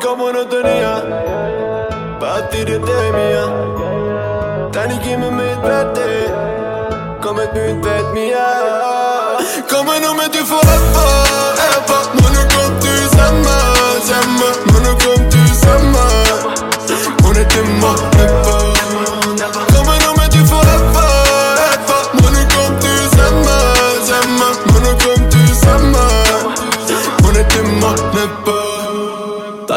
Marca monotonía Partirit e mia Tani kimi me të brete Kom e ty të vetë mia Come e në me ty fort fort E pak më nuk kom ty zemë Zemë më nuk kom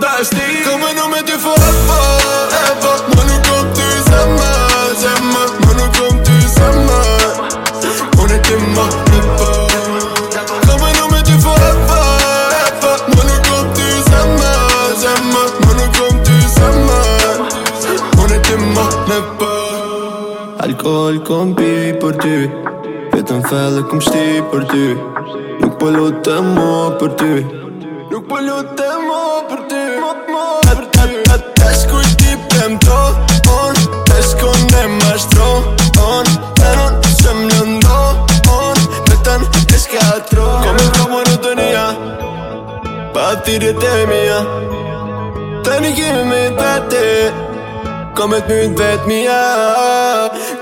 dashti Kome në me të fërë fa Eva Më nuk kom të zemë Zemë Më nuk kom të zemë Unë të më të po Kome në me të fërë po Eva Më nuk kom të zemë Zemë Më nuk kom të zemë Unë të më të po Alkohol kom pi për ty Vetëm fellë kom shti për ty Nuk po për ty Nuk pëllu të mua për ty Po të mo për ti Mo të mo për ti At, at, at, at, skuj ti për më On, të sko në më shtro On, të ron, të se më lëndo On, me të në të ska atro Komë të komë në të nëja Pa të të e mija Të në kime me të të Komë të në të të mija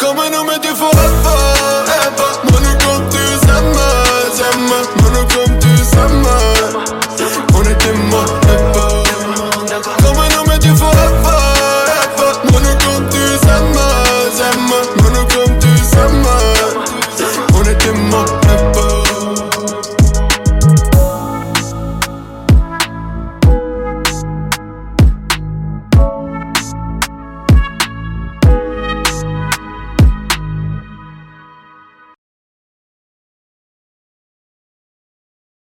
Komë në me të fërë fërë Fërë fërë